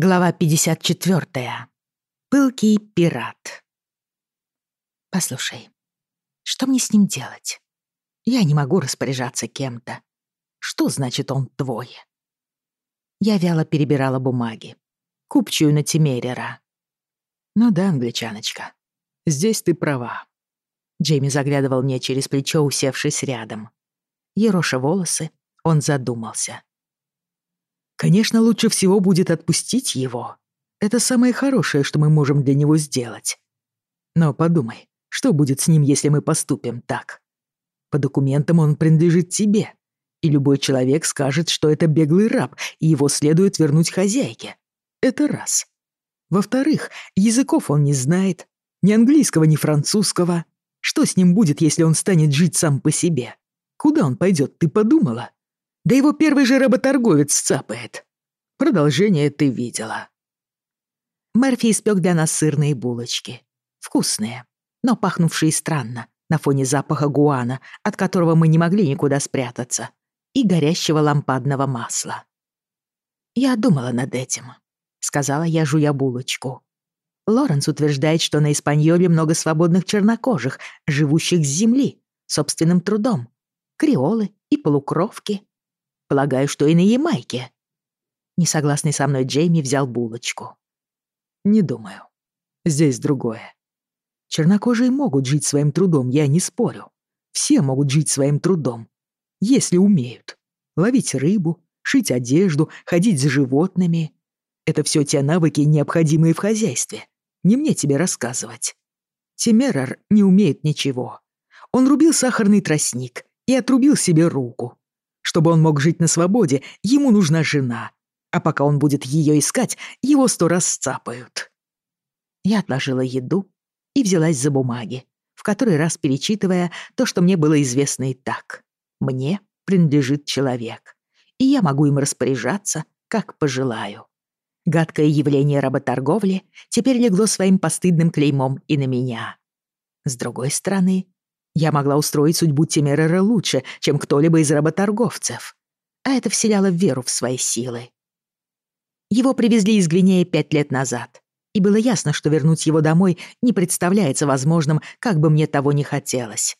Глава 54. Пылкий пират. Послушай, что мне с ним делать? Я не могу распоряжаться кем-то. Что значит он твой? Я вяло перебирала бумаги. Купчую на Тимерера. Ну да, англичаночка, здесь ты права. Джейми заглядывал мне через плечо, усевшись рядом. Ероша волосы, он задумался. Конечно, лучше всего будет отпустить его. Это самое хорошее, что мы можем для него сделать. Но подумай, что будет с ним, если мы поступим так? По документам он принадлежит тебе, и любой человек скажет, что это беглый раб, и его следует вернуть хозяйке. Это раз. Во-вторых, языков он не знает, ни английского, ни французского. Что с ним будет, если он станет жить сам по себе? Куда он пойдет, ты подумала? Да его первый же работорговец цапает. Продолжение ты видела. Мерфи испек для нас сырные булочки. Вкусные, но пахнувшие странно на фоне запаха гуана, от которого мы не могли никуда спрятаться, и горящего лампадного масла. «Я думала над этим», — сказала я, жуя булочку. Лоренс утверждает, что на Испаньоле много свободных чернокожих, живущих с земли, собственным трудом. Креолы и полукровки. Полагаю, что и на Ямайке. Несогласный со мной Джейми взял булочку. Не думаю. Здесь другое. Чернокожие могут жить своим трудом, я не спорю. Все могут жить своим трудом, если умеют. Ловить рыбу, шить одежду, ходить за животными. Это все те навыки, необходимые в хозяйстве. Не мне тебе рассказывать. Тимерар не умеет ничего. Он рубил сахарный тростник и отрубил себе руку. Чтобы он мог жить на свободе, ему нужна жена. А пока он будет ее искать, его сто раз сцапают. Я отложила еду и взялась за бумаги, в который раз перечитывая то, что мне было известно и так. Мне принадлежит человек, и я могу им распоряжаться, как пожелаю. Гадкое явление работорговли теперь легло своим постыдным клеймом и на меня. С другой стороны, я могла устроить судьбу Тимерера лучше, чем кто-либо из работорговцев. А это вселяло веру в свои силы. Его привезли из Гвинеи пять лет назад, и было ясно, что вернуть его домой не представляется возможным, как бы мне того не хотелось.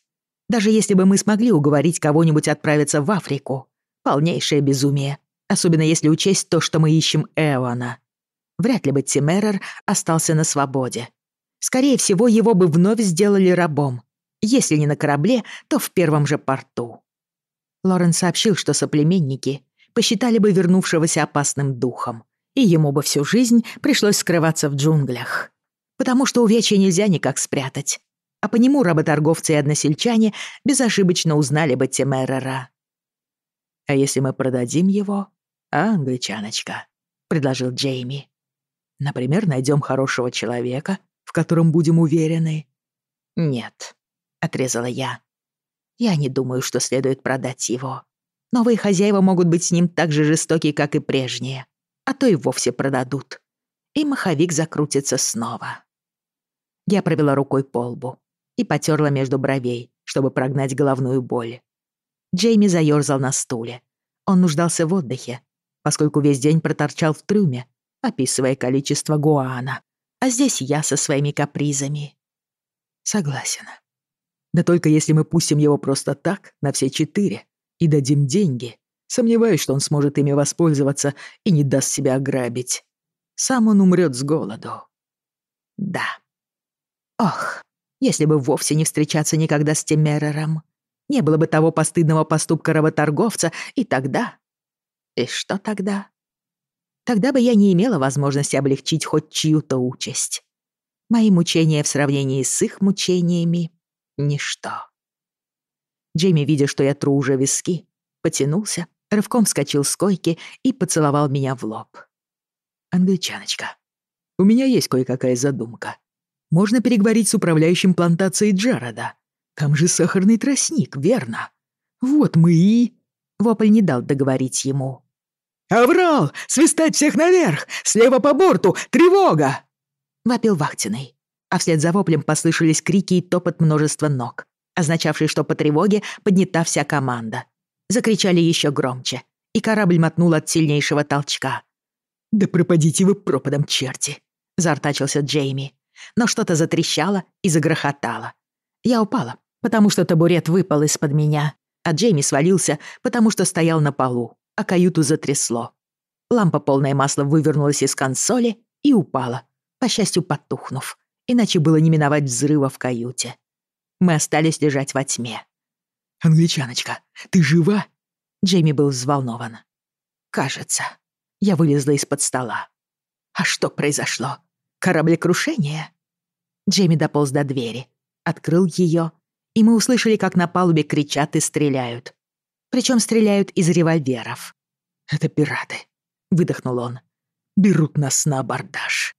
Даже если бы мы смогли уговорить кого-нибудь отправиться в Африку. Полнейшее безумие, особенно если учесть то, что мы ищем Эона. Вряд ли бы Тимерер остался на свободе. Скорее всего, его бы вновь сделали рабом, если не на корабле, то в первом же порту. Лорен сообщил, что соплеменники посчитали бы вернувшегося опасным духом, и ему бы всю жизнь пришлось скрываться в джунглях. Потому что увечья нельзя никак спрятать. А по нему работорговцы и односельчане безошибочно узнали бы Темерера. «А если мы продадим его, а, англичаночка?» — предложил Джейми. «Например, найдем хорошего человека, в котором будем уверены?» «Нет», — отрезала я. «Я не думаю, что следует продать его. Новые хозяева могут быть с ним так же жестоки, как и прежние, а то и вовсе продадут. И маховик закрутится снова». Я провела рукой по лбу и потерла между бровей, чтобы прогнать головную боль. Джейми заёрзал на стуле. Он нуждался в отдыхе, поскольку весь день проторчал в трюме, описывая количество гуана. А здесь я со своими капризами. Согласен. Да только если мы пустим его просто так, на все четыре, и дадим деньги, сомневаюсь, что он сможет ими воспользоваться и не даст себя ограбить. Сам он умрет с голоду. Да. Ох, если бы вовсе не встречаться никогда с Темерером. Не было бы того постыдного поступка работорговца, и тогда... И что тогда? Тогда бы я не имела возможности облегчить хоть чью-то участь. Мои мучения в сравнении с их мучениями ничто. Джейми, видя, что я тру уже виски, потянулся, рывком вскочил с койки и поцеловал меня в лоб. «Англичаночка, у меня есть кое-какая задумка. Можно переговорить с управляющим плантацией Джарода. Там же сахарный тростник, верно? Вот мы и...» Вопль не дал договорить ему. «Аврал! Свистать всех наверх! Слева по борту! Тревога!» Вопил Вахтиной а вслед за воплем послышались крики и топот множества ног, означавший, что по тревоге поднята вся команда. Закричали еще громче, и корабль мотнул от сильнейшего толчка. «Да пропадите вы пропадом, черти!» — заортачился Джейми. Но что-то затрещало и загрохотало. Я упала, потому что табурет выпал из-под меня, а Джейми свалился, потому что стоял на полу, а каюту затрясло. Лампа полное масла вывернулась из консоли и упала, по счастью, потухнув, иначе было не миновать взрыва в каюте. Мы остались лежать во тьме. «Англичаночка, ты жива?» Джейми был взволнован. «Кажется». Я вылезла из-под стола. «А что произошло? Кораблекрушение?» Джейми дополз до двери, открыл ее, и мы услышали, как на палубе кричат и стреляют. Причем стреляют из револьверов. «Это пираты», — выдохнул он. «Берут нас на абордаж».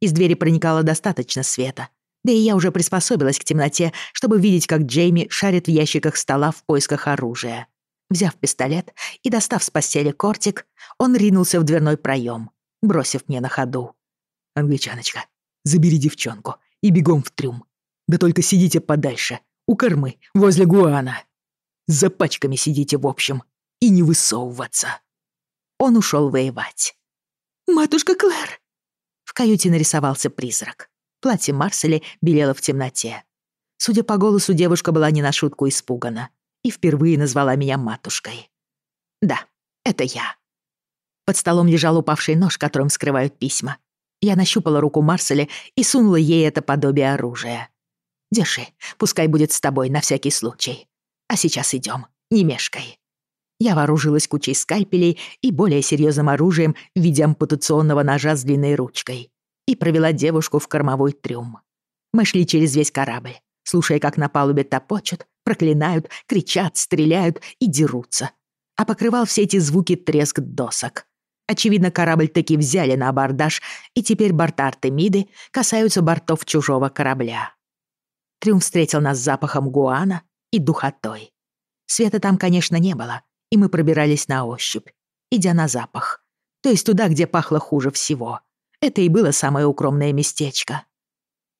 Из двери проникало достаточно света, да и я уже приспособилась к темноте, чтобы видеть, как Джейми шарит в ящиках стола в поисках оружия. Взяв пистолет и достав с постели кортик, он ринулся в дверной проем, бросив мне на ходу. «Англичаночка, забери девчонку и бегом в трюм. Да только сидите подальше, у кормы, возле Гуана. За пачками сидите в общем и не высовываться». Он ушел воевать. «Матушка Клэр!» Каюте нарисовался призрак. Платье Марсели белело в темноте. Судя по голосу, девушка была не на шутку испугана и впервые назвала меня матушкой. Да, это я. Под столом лежал упавший нож, которым скрывают письма. Я нащупала руку Марсели и сунула ей это подобие оружия. Держи, пускай будет с тобой на всякий случай. А сейчас идем, не мешкай. Я вооружилась кучей скальпелей и более серьезным оружием в виде ампутационного ножа с длинной ручкой и провела девушку в кормовой трюм. Мы шли через весь корабль, слушая, как на палубе топочут, проклинают, кричат, стреляют и дерутся. А покрывал все эти звуки треск досок. Очевидно, корабль таки взяли на абордаж, и теперь борта Артемиды касаются бортов чужого корабля. Трюм встретил нас запахом гуана и духотой. Света там, конечно, не было, и мы пробирались на ощупь, идя на запах. То есть туда, где пахло хуже всего. Это и было самое укромное местечко.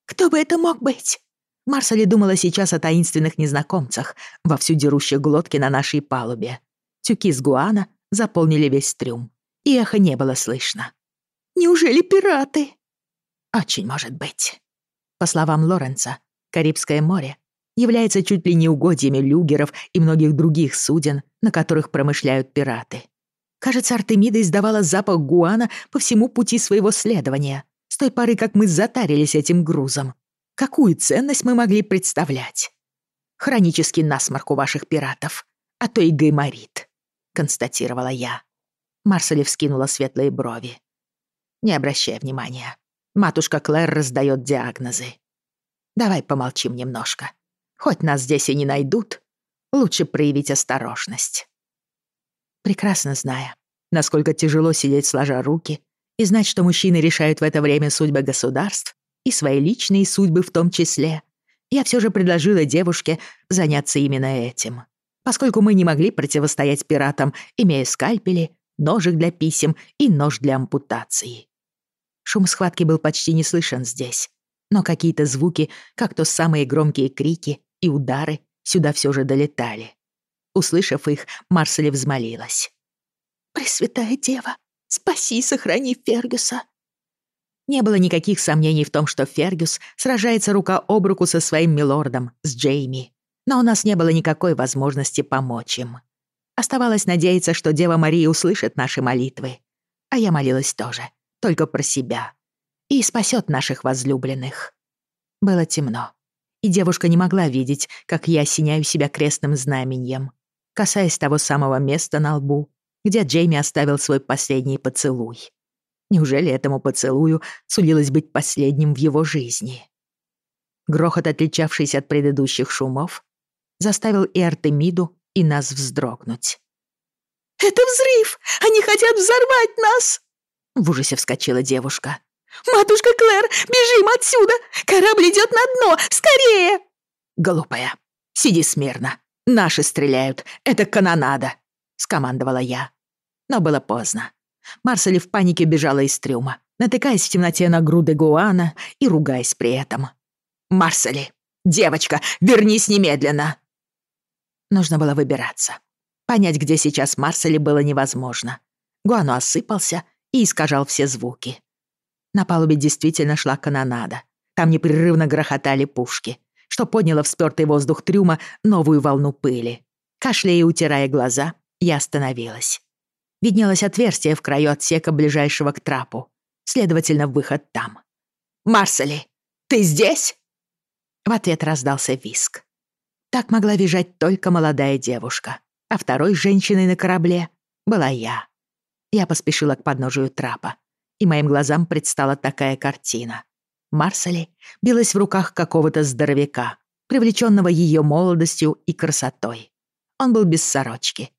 «Кто бы это мог быть?» Марсали думала сейчас о таинственных незнакомцах, вовсю дерущих глотки на нашей палубе. Тюки с гуана заполнили весь трюм, и эхо не было слышно. «Неужели пираты?» «Очень может быть». По словам Лоренца, Карибское море является чуть ли не угодьями люгеров и многих других суден, на которых промышляют пираты. Кажется, Артемида издавала запах гуана по всему пути своего следования, с той поры, как мы затарились этим грузом. Какую ценность мы могли представлять? Хронический насморк у ваших пиратов, а то и гайморит, констатировала я. Марселе вскинула светлые брови. Не обращай внимания. Матушка Клэр раздает диагнозы. Давай помолчим немножко. Хоть нас здесь и не найдут, лучше проявить осторожность прекрасно зная, насколько тяжело сидеть сложа руки и знать, что мужчины решают в это время судьбы государств и свои личные судьбы в том числе, я все же предложила девушке заняться именно этим. Поскольку мы не могли противостоять пиратам, имея скальпели, ножик для писем и нож для ампутации. Шум схватки был почти не слышен здесь, но какие-то звуки, как то самые громкие крики и удары, сюда все же долетали. Услышав их, Марселе взмолилась. «Пресвятая Дева, спаси и сохрани Фергюса!» Не было никаких сомнений в том, что Фергюс сражается рука об руку со своим милордом, с Джейми. Но у нас не было никакой возможности помочь им. Оставалось надеяться, что Дева Мария услышит наши молитвы. А я молилась тоже, только про себя. И спасет наших возлюбленных. Было темно, и девушка не могла видеть, как я осеняю себя крестным знаменем касаясь того самого места на лбу, где Джейми оставил свой последний поцелуй. Неужели этому поцелую сулилось быть последним в его жизни? Грохот, отличавшийся от предыдущих шумов, заставил и Артемиду, и нас вздрогнуть. «Это взрыв! Они хотят взорвать нас!» В ужасе вскочила девушка. «Матушка Клэр, бежим отсюда! Корабль идет на дно! Скорее!» «Глупая, сиди смирно. «Наши стреляют. Это канонада», — скомандовала я. Но было поздно. Марсели в панике бежала из трюма, натыкаясь в темноте на груды гуана и ругаясь при этом. «Марсели! Девочка, вернись немедленно!» Нужно было выбираться. Понять, где сейчас Марсели, было невозможно. Гуану осыпался и искажал все звуки. На палубе действительно шла канонада. Там непрерывно грохотали пушки, что подняло в спёртый воздух трюма новую волну пыли. Кашляя и утирая глаза, я остановилась. Виднелось отверстие в краю отсека, ближайшего к трапу. Следовательно, выход там. «Марсели, ты здесь?» В ответ раздался виск. Так могла визжать только молодая девушка, а второй женщиной на корабле была я. Я поспешила к подножию трапа, и моим глазам предстала такая картина. Марсели билась в руках какого-то здоровяка, привлеченного ее молодостью и красотой. Он был без сорочки,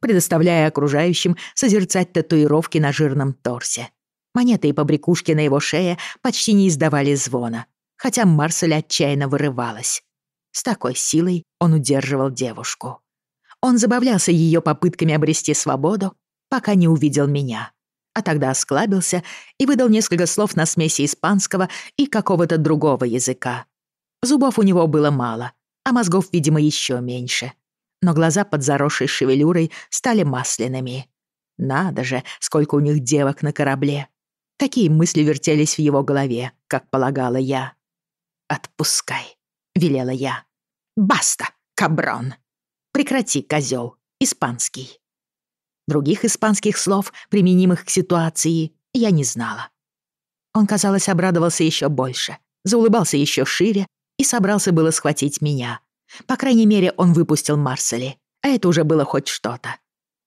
предоставляя окружающим созерцать татуировки на жирном торсе. Монеты и побрякушки на его шее почти не издавали звона, хотя Марсель отчаянно вырывалась. С такой силой он удерживал девушку. Он забавлялся ее попытками обрести свободу, пока не увидел меня. А тогда осклабился и выдал несколько слов на смеси испанского и какого-то другого языка. Зубов у него было мало, а мозгов, видимо, еще меньше. Но глаза под заросшей шевелюрой стали масляными. Надо же, сколько у них девок на корабле. Такие мысли вертелись в его голове, как полагала я. «Отпускай», — велела я. «Баста, каброн! Прекрати, козел, испанский». Других испанских слов, применимых к ситуации, я не знала. Он, казалось, обрадовался еще больше, заулыбался еще шире и собрался было схватить меня. По крайней мере, он выпустил Марсели, а это уже было хоть что-то.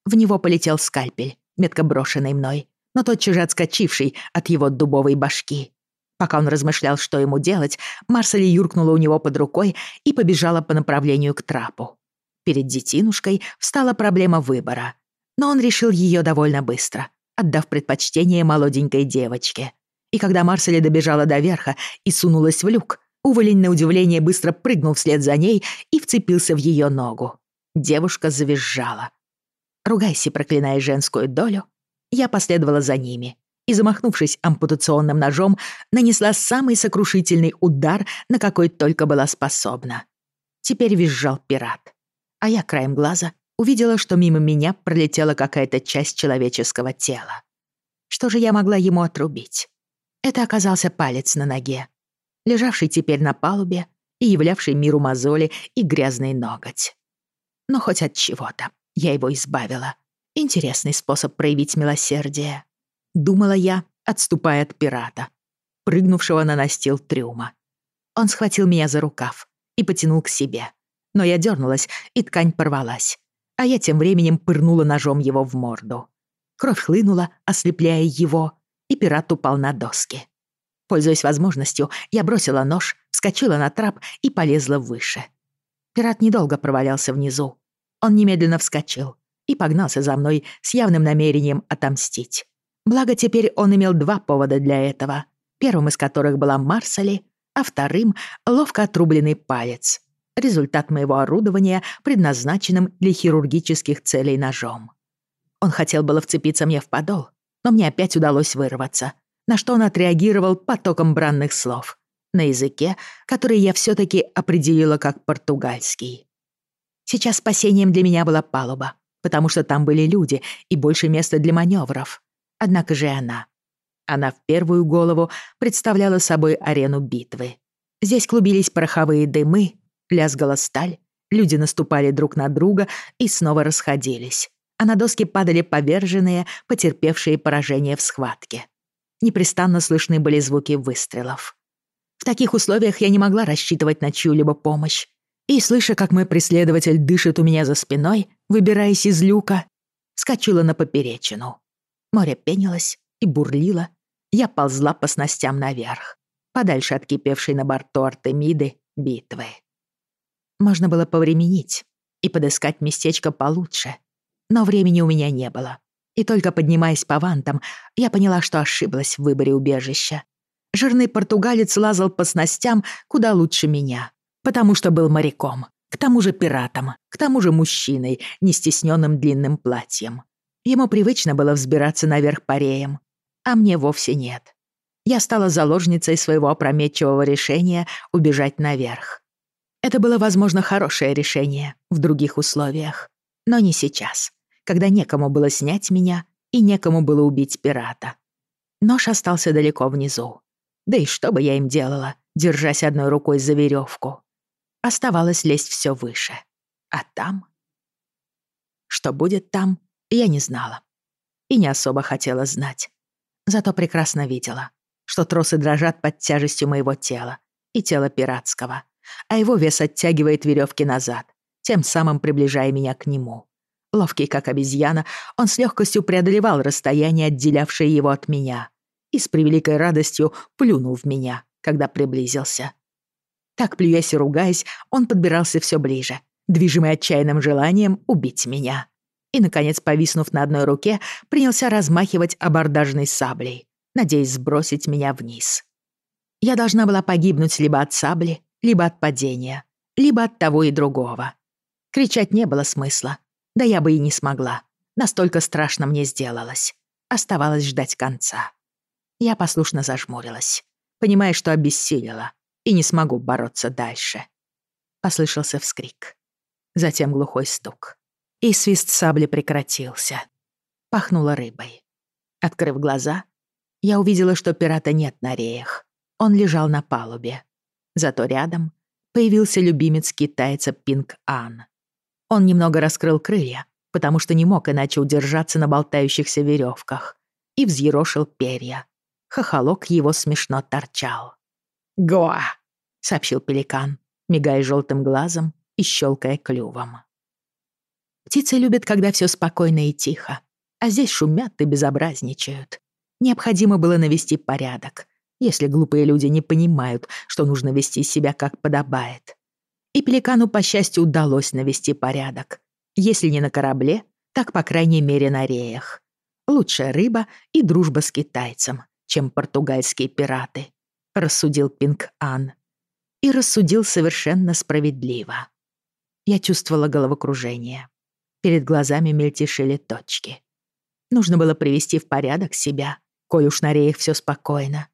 В него полетел скальпель, метко брошенный мной, но тотчас же отскочивший от его дубовой башки. Пока он размышлял, что ему делать, Марсели юркнула у него под рукой и побежала по направлению к трапу. Перед детинушкой встала проблема выбора но он решил ее довольно быстро, отдав предпочтение молоденькой девочке. И когда Марселя добежала до верха и сунулась в люк, уволень на удивление быстро прыгнул вслед за ней и вцепился в ее ногу. Девушка завизжала. Ругайся, проклиная женскую долю, я последовала за ними и, замахнувшись ампутационным ножом, нанесла самый сокрушительный удар, на какой только была способна. Теперь визжал пират, а я краем глаза увидела, что мимо меня пролетела какая-то часть человеческого тела. Что же я могла ему отрубить? Это оказался палец на ноге, лежавший теперь на палубе и являвший миру мозоли и грязный ноготь. Но хоть от чего-то я его избавила. Интересный способ проявить милосердие. Думала я, отступая от пирата, прыгнувшего на настил трюма. Он схватил меня за рукав и потянул к себе. Но я дернулась, и ткань порвалась а я тем временем пырнула ножом его в морду. Кровь хлынула, ослепляя его, и пират упал на доски. Пользуясь возможностью, я бросила нож, вскочила на трап и полезла выше. Пират недолго провалялся внизу. Он немедленно вскочил и погнался за мной с явным намерением отомстить. Благо, теперь он имел два повода для этого, первым из которых была Марсали, а вторым — ловко отрубленный палец результат моего орудования, предназначенным для хирургических целей ножом. Он хотел было вцепиться мне в подол, но мне опять удалось вырваться, на что он отреагировал потоком бранных слов на языке, который я все-таки определила как португальский. Сейчас спасением для меня была палуба, потому что там были люди и больше места для маневров. Однако же она. Она в первую голову представляла собой арену битвы. Здесь клубились пороховые дымы, Лязгала сталь, люди наступали друг на друга и снова расходились, а на доски падали поверженные, потерпевшие поражение в схватке. Непрестанно слышны были звуки выстрелов. В таких условиях я не могла рассчитывать на чью-либо помощь. И, слыша, как мой преследователь дышит у меня за спиной, выбираясь из люка, скочила на поперечину. Море пенилось и бурлило. Я ползла по снастям наверх, подальше от кипевшей на борту Артемиды битвы. Можно было повременить и подыскать местечко получше. Но времени у меня не было. И только поднимаясь по вантам, я поняла, что ошиблась в выборе убежища. Жирный португалец лазал по снастям куда лучше меня, потому что был моряком, к тому же пиратом, к тому же мужчиной, не стесненным длинным платьем. Ему привычно было взбираться наверх пареем, а мне вовсе нет. Я стала заложницей своего опрометчивого решения убежать наверх. Это было, возможно, хорошее решение в других условиях. Но не сейчас, когда некому было снять меня и некому было убить пирата. Нож остался далеко внизу. Да и что бы я им делала, держась одной рукой за веревку? Оставалось лезть все выше. А там? Что будет там, я не знала. И не особо хотела знать. Зато прекрасно видела, что тросы дрожат под тяжестью моего тела и тела пиратского, а его вес оттягивает веревки назад, тем самым приближая меня к нему. Ловкий, как обезьяна, он с легкостью преодолевал расстояние, отделявшее его от меня, и с превеликой радостью плюнул в меня, когда приблизился. Так, плюясь и ругаясь, он подбирался все ближе, движимый отчаянным желанием убить меня. И, наконец, повиснув на одной руке, принялся размахивать абордажной саблей, надеясь сбросить меня вниз. Я должна была погибнуть либо от сабли, либо от падения, либо от того и другого. Кричать не было смысла, да я бы и не смогла. Настолько страшно мне сделалось. Оставалось ждать конца. Я послушно зажмурилась, понимая, что обессилила и не смогу бороться дальше. Послышался вскрик. Затем глухой стук. И свист сабли прекратился. Пахнуло рыбой. Открыв глаза, я увидела, что пирата нет на реях. Он лежал на палубе. Зато рядом появился любимец китайца Пинг Ан. Он немного раскрыл крылья, потому что не мог иначе удержаться на болтающихся веревках, и взъерошил перья. Хохолок его смешно торчал. «Гоа!» — сообщил пеликан, мигая желтым глазом и щелкая клювом. Птицы любят, когда все спокойно и тихо, а здесь шумят и безобразничают. Необходимо было навести порядок, если глупые люди не понимают, что нужно вести себя как подобает. И пеликану, по счастью, удалось навести порядок. Если не на корабле, так, по крайней мере, на реях. Лучшая рыба и дружба с китайцем чем португальские пираты», — рассудил Пинг-Ан. И рассудил совершенно справедливо. Я чувствовала головокружение. Перед глазами мельтешили точки. Нужно было привести в порядок себя, коль уж на реях все спокойно.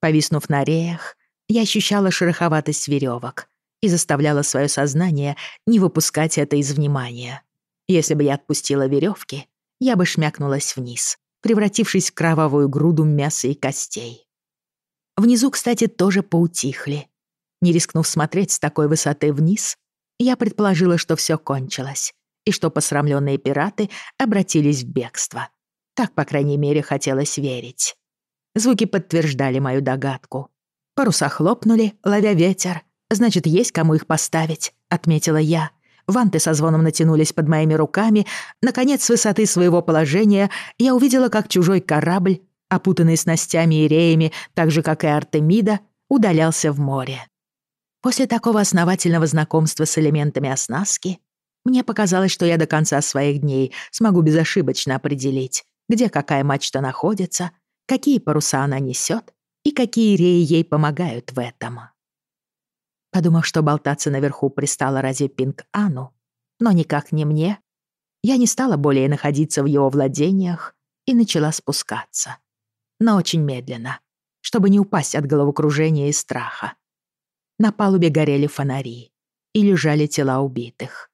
Повиснув на реях, я ощущала шероховатость веревок и заставляла свое сознание не выпускать это из внимания. Если бы я отпустила веревки, я бы шмякнулась вниз, превратившись в кровавую груду мяса и костей. Внизу, кстати, тоже поутихли. Не рискнув смотреть с такой высоты вниз, я предположила, что все кончилось, и что посрамленные пираты обратились в бегство. Так, по крайней мере, хотелось верить. Звуки подтверждали мою догадку. Паруса хлопнули, ловя ветер. Значит, есть кому их поставить, отметила я, Ванты со звоном натянулись под моими руками. Наконец, с высоты своего положения я увидела, как чужой корабль, опутанный снастями и реями, так же, как и Артемида, удалялся в море. После такого основательного знакомства с элементами оснастки мне показалось, что я до конца своих дней смогу безошибочно определить, где какая мачта находится, какие паруса она несет и какие реи ей помогают в этом. Подумав, что болтаться наверху пристало разве Пинг-Ану, но никак не мне, я не стала более находиться в его владениях и начала спускаться. Но очень медленно, чтобы не упасть от головокружения и страха. На палубе горели фонари и лежали тела убитых.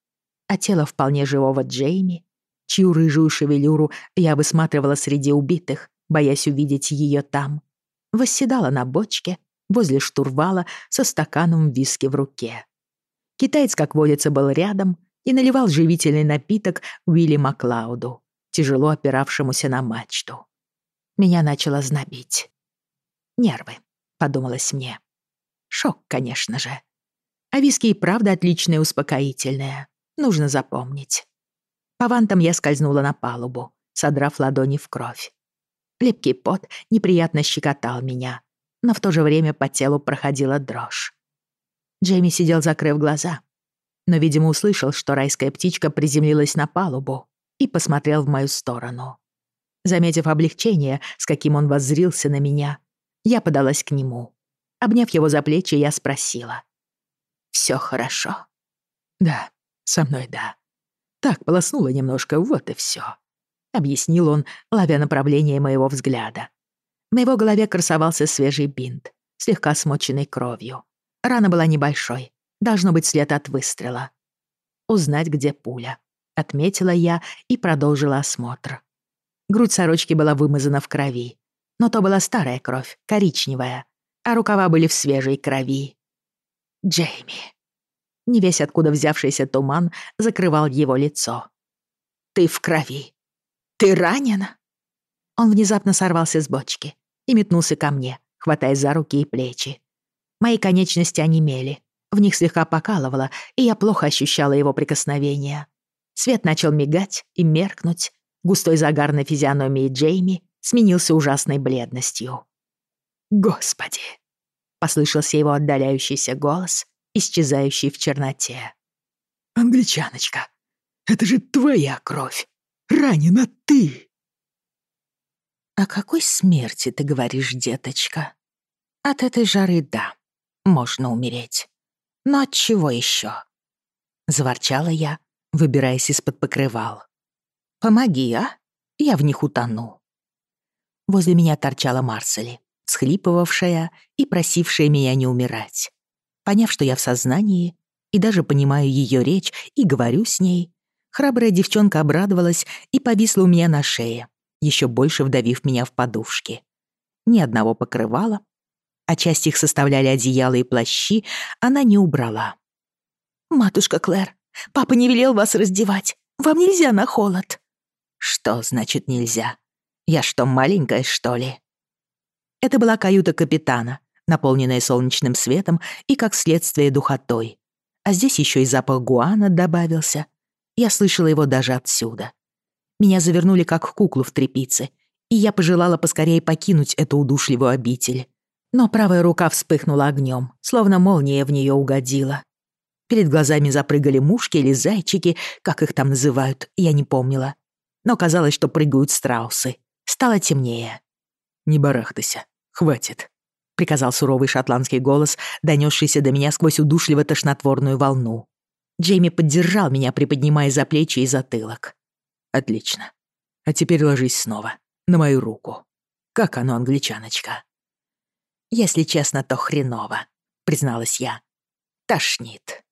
А тело вполне живого Джейми, чью рыжую шевелюру я высматривала среди убитых, боясь увидеть ее там, восседала на бочке возле штурвала со стаканом виски в руке. Китаец, как водится, был рядом и наливал живительный напиток Уилли Маклауду, тяжело опиравшемуся на мачту. Меня начало знобить. «Нервы», — подумалось мне. Шок, конечно же. А виски и правда отличное успокоительное. Нужно запомнить. По вантам я скользнула на палубу, содрав ладони в кровь. Липкий пот неприятно щекотал меня, но в то же время по телу проходила дрожь. Джейми сидел, закрыв глаза, но, видимо, услышал, что райская птичка приземлилась на палубу и посмотрел в мою сторону. Заметив облегчение, с каким он воззрился на меня, я подалась к нему. Обняв его за плечи, я спросила. «Всё хорошо?» «Да, со мной да. Так, полоснула немножко, вот и всё», — объяснил он, ловя направление моего взгляда. На его голове красовался свежий бинт, слегка смоченный кровью. Рана была небольшой, должно быть след от выстрела. Узнать, где пуля. Отметила я и продолжила осмотр. Грудь сорочки была вымазана в крови. Но то была старая кровь, коричневая, а рукава были в свежей крови. Джейми. Не весь откуда взявшийся туман закрывал его лицо. «Ты в крови. Ты ранен?» Он внезапно сорвался с бочки и метнулся ко мне, хватая за руки и плечи. Мои конечности онемели, в них слегка покалывало, и я плохо ощущала его прикосновения. Свет начал мигать и меркнуть. Густой загар на физиономии Джейми сменился ужасной бледностью. «Господи!» — послышался его отдаляющийся голос, исчезающий в черноте. «Англичаночка, это же твоя кровь! Ранена ты!» «О какой смерти ты говоришь, деточка? От этой жары да, можно умереть. Но от чего еще? Заворчала я, выбираясь из-под покрывал. «Помоги, а? Я в них утону». Возле меня торчала Марсели, схлипывавшая и просившая меня не умирать. Поняв, что я в сознании, и даже понимаю ее речь и говорю с ней, храбрая девчонка обрадовалась и повисла у меня на шее, еще больше вдавив меня в подушки. Ни одного покрывала, а часть их составляли одеяла и плащи, она не убрала. «Матушка Клэр, папа не велел вас раздевать. Вам нельзя на холод». «Что значит нельзя? Я что, маленькая, что ли?» Это была каюта капитана, наполненная солнечным светом и, как следствие, духотой. А здесь еще и запах гуана добавился. Я слышала его даже отсюда. Меня завернули как куклу в тряпице, и я пожелала поскорее покинуть эту удушливую обитель. Но правая рука вспыхнула огнем, словно молния в нее угодила. Перед глазами запрыгали мушки или зайчики, как их там называют, я не помнила. Но казалось, что прыгают страусы. Стало темнее. «Не барахтайся, хватит», — приказал суровый шотландский голос, донесшийся до меня сквозь удушливо-тошнотворную волну. Джейми поддержал меня, приподнимая за плечи и затылок. «Отлично. А теперь ложись снова, на мою руку. Как оно, англичаночка?» «Если честно, то хреново», — призналась я. «Тошнит».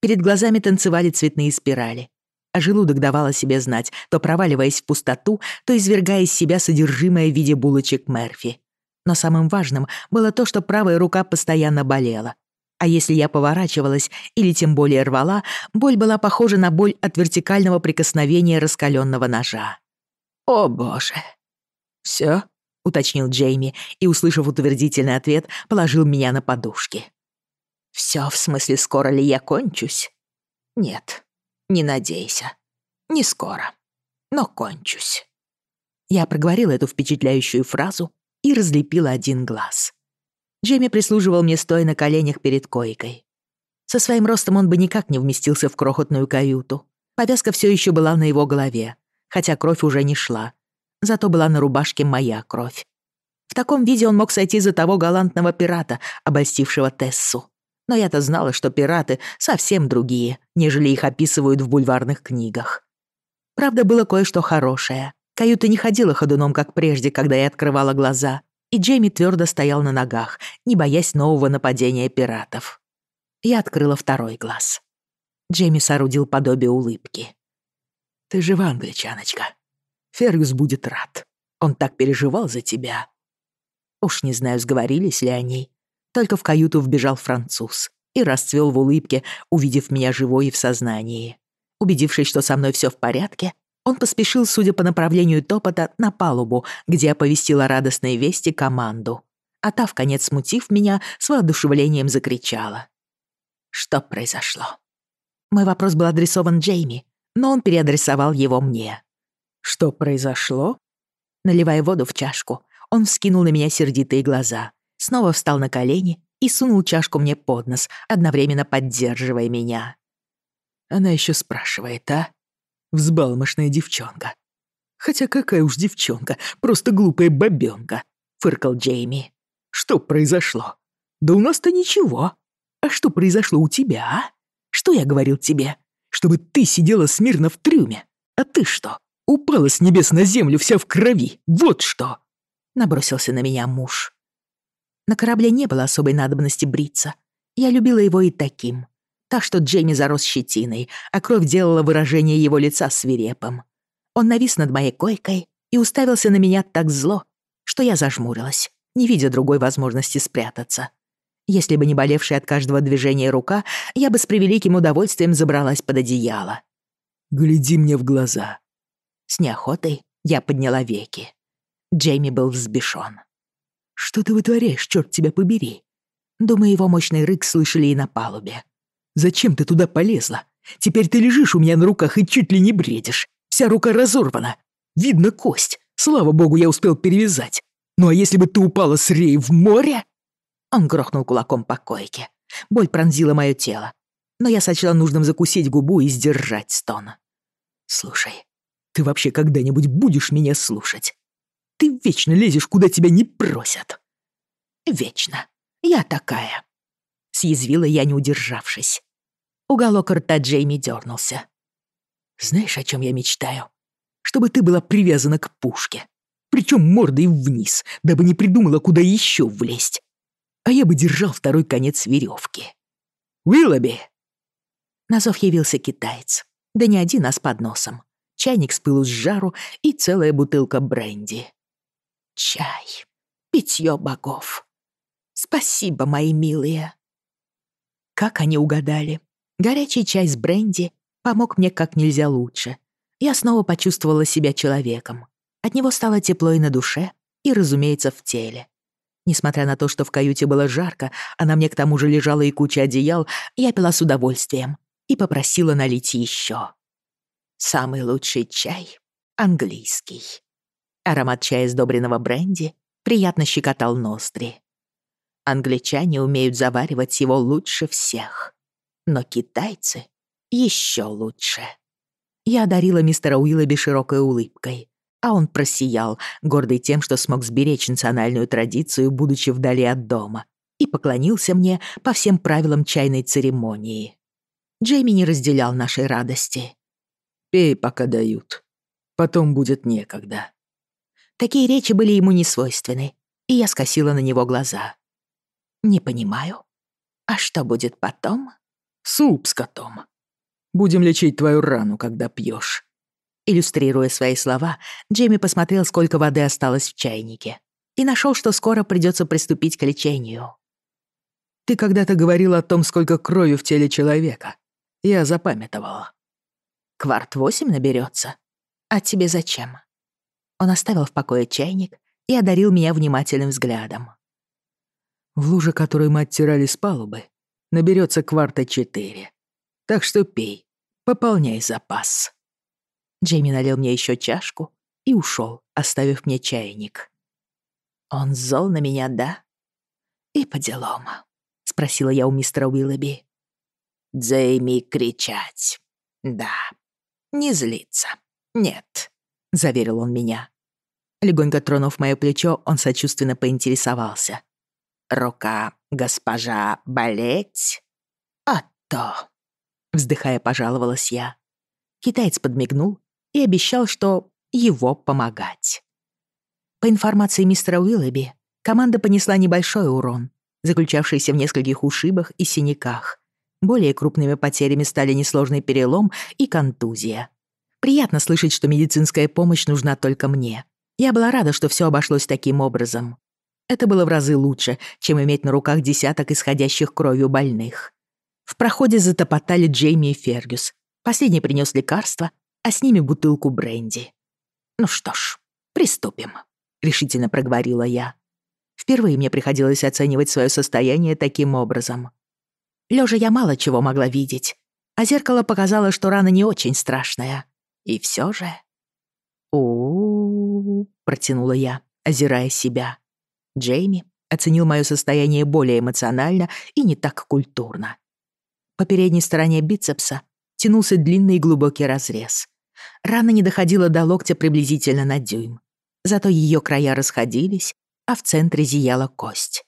Перед глазами танцевали цветные спирали, а желудок давал о себе знать, то проваливаясь в пустоту, то извергая из себя содержимое в виде булочек Мерфи. Но самым важным было то, что правая рука постоянно болела. А если я поворачивалась или тем более рвала, боль была похожа на боль от вертикального прикосновения раскаленного ножа. «О, боже!» «Всё?» — уточнил Джейми и, услышав утвердительный ответ, положил меня на подушки. «Всё, в смысле, скоро ли я кончусь?» «Нет, не надейся. Не скоро, но кончусь». Я проговорила эту впечатляющую фразу и разлепила один глаз. Джейми прислуживал мне, стоя на коленях перед койкой. Со своим ростом он бы никак не вместился в крохотную каюту. Повязка все еще была на его голове, хотя кровь уже не шла. Зато была на рубашке моя кровь. В таком виде он мог сойти за того галантного пирата, обольстившего Тессу. Но я-то знала, что пираты совсем другие, нежели их описывают в бульварных книгах. Правда, было кое-что хорошее. Каюта не ходила ходуном, как прежде, когда я открывала глаза, и Джейми твердо стоял на ногах, не боясь нового нападения пиратов. Я открыла второй глаз. Джейми соорудил подобие улыбки. «Ты жива, англичаночка. Фергюс будет рад. Он так переживал за тебя». Уж не знаю, сговорились ли они. Только в каюту вбежал француз и расцвел в улыбке, увидев меня живой и в сознании. Убедившись, что со мной все в порядке, он поспешил, судя по направлению топота, на палубу, где оповестила радостные вести команду. А та, в конец смутив меня, с воодушевлением закричала. Что произошло? Мой вопрос был адресован Джейми, но он переадресовал его мне. Что произошло? Наливая воду в чашку, он вскинул на меня сердитые глаза, снова встал на колени и сунул чашку мне под нос, одновременно поддерживая меня. Она еще спрашивает, а? Взбалмошная девчонка. Хотя какая уж девчонка, просто глупая бабёнка, фыркал Джейми. Что произошло? Да у нас-то ничего. А что произошло у тебя, а? Что я говорил тебе? Чтобы ты сидела смирно в трюме. А ты что? Упала с небес на землю вся в крови. Вот что. Набросился на меня муж. На корабле не было особой надобности бриться. Я любила его и таким так что Джейми зарос щетиной, а кровь делала выражение его лица свирепым. Он навис над моей койкой, и уставился на меня так зло, что я зажмурилась, не видя другой возможности спрятаться. Если бы не болевшая от каждого движения рука, я бы с превеликим удовольствием забралась под одеяло. «Гляди мне в глаза». С неохотой я подняла веки. Джейми был взбешён. «Что ты вытворяешь, чёрт тебя побери?» Думаю, его мощный рык слышали и на палубе. «Зачем ты туда полезла? Теперь ты лежишь у меня на руках и чуть ли не бредишь. Вся рука разорвана. Видно кость. Слава богу, я успел перевязать. Ну а если бы ты упала с Рей в море?» Он грохнул кулаком по койке. Боль пронзила мое тело. Но я сочла нужным закусить губу и сдержать стон. «Слушай, ты вообще когда-нибудь будешь меня слушать? Ты вечно лезешь, куда тебя не просят». «Вечно. Я такая». Съязвила я, не удержавшись. Уголок рта Джейми дернулся. «Знаешь, о чем я мечтаю? Чтобы ты была привязана к пушке. Причем мордой вниз, дабы не придумала, куда еще влезть. А я бы держал второй конец веревки. Уиллоби!» На зов явился китаец. Да не один, а с подносом. Чайник с пылу с жару и целая бутылка бренди. Чай. Питье богов. Спасибо, мои милые. Как они угадали. Горячий чай с бренди помог мне как нельзя лучше. Я снова почувствовала себя человеком. От него стало тепло и на душе, и, разумеется, в теле. Несмотря на то, что в каюте было жарко, а на мне к тому же лежала и куча одеял, я пила с удовольствием и попросила налить еще. Самый лучший чай — английский. Аромат чая, сдобренного бренди, приятно щекотал ноздри. Англичане умеют заваривать его лучше всех. Но китайцы еще лучше. Я одарила мистера Уиллоби широкой улыбкой, а он просиял, гордый тем, что смог сберечь национальную традицию, будучи вдали от дома, и поклонился мне по всем правилам чайной церемонии. Джейми не разделял нашей радости. «Пей, пока дают. Потом будет некогда». Такие речи были ему не свойственны, и я скосила на него глаза. «Не понимаю. А что будет потом?» «Суп с котом. Будем лечить твою рану, когда пьешь. Иллюстрируя свои слова, Джейми посмотрел, сколько воды осталось в чайнике, и нашел, что скоро придется приступить к лечению. «Ты когда-то говорил о том, сколько крови в теле человека. Я запамятовала». «Кварт восемь наберется. А тебе зачем?» Он оставил в покое чайник и одарил меня внимательным взглядом. «В луже, которую мы оттирали с палубы, наберется кварта четыре. Так что пей, пополняй запас». Джейми налил мне еще чашку и ушел, оставив мне чайник. «Он зол на меня, да?» «И по делам», — спросила я у мистера Уиллоби. «Джейми кричать. Да. Не злиться. Нет», — заверил он меня. Легонько тронув мое плечо, он сочувственно поинтересовался. «Рука госпожа болеть?» «А то», — вздыхая, пожаловалась я. Китаец подмигнул и обещал, что его помогать. По информации мистера Уиллоби, команда понесла небольшой урон, заключавшийся в нескольких ушибах и синяках. Более крупными потерями стали несложный перелом и контузия. Приятно слышать, что медицинская помощь нужна только мне. Я была рада, что все обошлось таким образом. Это было в разы лучше, чем иметь на руках десяток исходящих кровью больных. В проходе затопотали Джейми и Фергюс. Последний принес лекарство, а с ними бутылку бренди. «Ну что ж, приступим», — решительно проговорила я. Впервые мне приходилось оценивать свое состояние таким образом. Лежа я мало чего могла видеть, а зеркало показало, что рана не очень страшная. И все же... у, -у, -у протянула я, озирая себя. Джейми оценил мое состояние более эмоционально и не так культурно. По передней стороне бицепса тянулся длинный и глубокий разрез. Рана не доходила до локтя приблизительно на дюйм. Зато ее края расходились, а в центре зияла кость.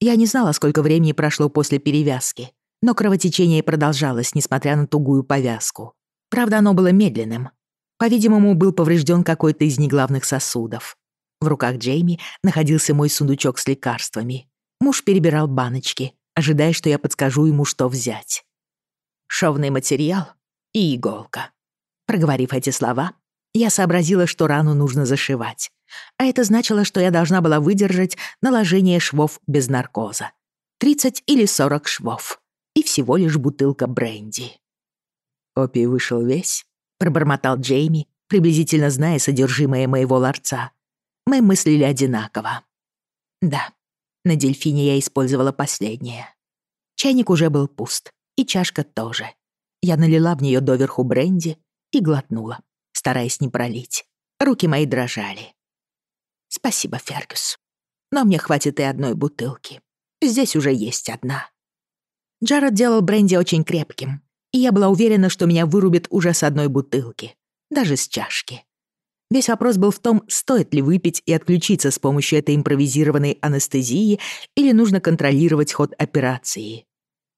Я не знала, сколько времени прошло после перевязки, но кровотечение продолжалось, несмотря на тугую повязку. Правда, оно было медленным. По-видимому, был поврежден какой-то из неглавных сосудов. В руках Джейми находился мой сундучок с лекарствами. Муж перебирал баночки, ожидая, что я подскажу ему, что взять. Шовный материал и иголка. Проговорив эти слова, Я сообразила, что рану нужно зашивать. А это значило, что я должна была выдержать наложение швов без наркоза. 30 или 40 швов. И всего лишь бутылка бренди. «Опий вышел весь?» — пробормотал Джейми, приблизительно зная содержимое моего ларца. Мы мыслили одинаково. Да, на дельфине я использовала последнее. Чайник уже был пуст, и чашка тоже. Я налила в нее доверху бренди и глотнула, стараясь не пролить. Руки мои дрожали. Спасибо, Фергюс. Но мне хватит и одной бутылки. Здесь уже есть одна. Джаред делал бренди очень крепким, и я была уверена, что меня вырубит уже с одной бутылки, даже с чашки. Весь вопрос был в том, стоит ли выпить и отключиться с помощью этой импровизированной анестезии или нужно контролировать ход операции.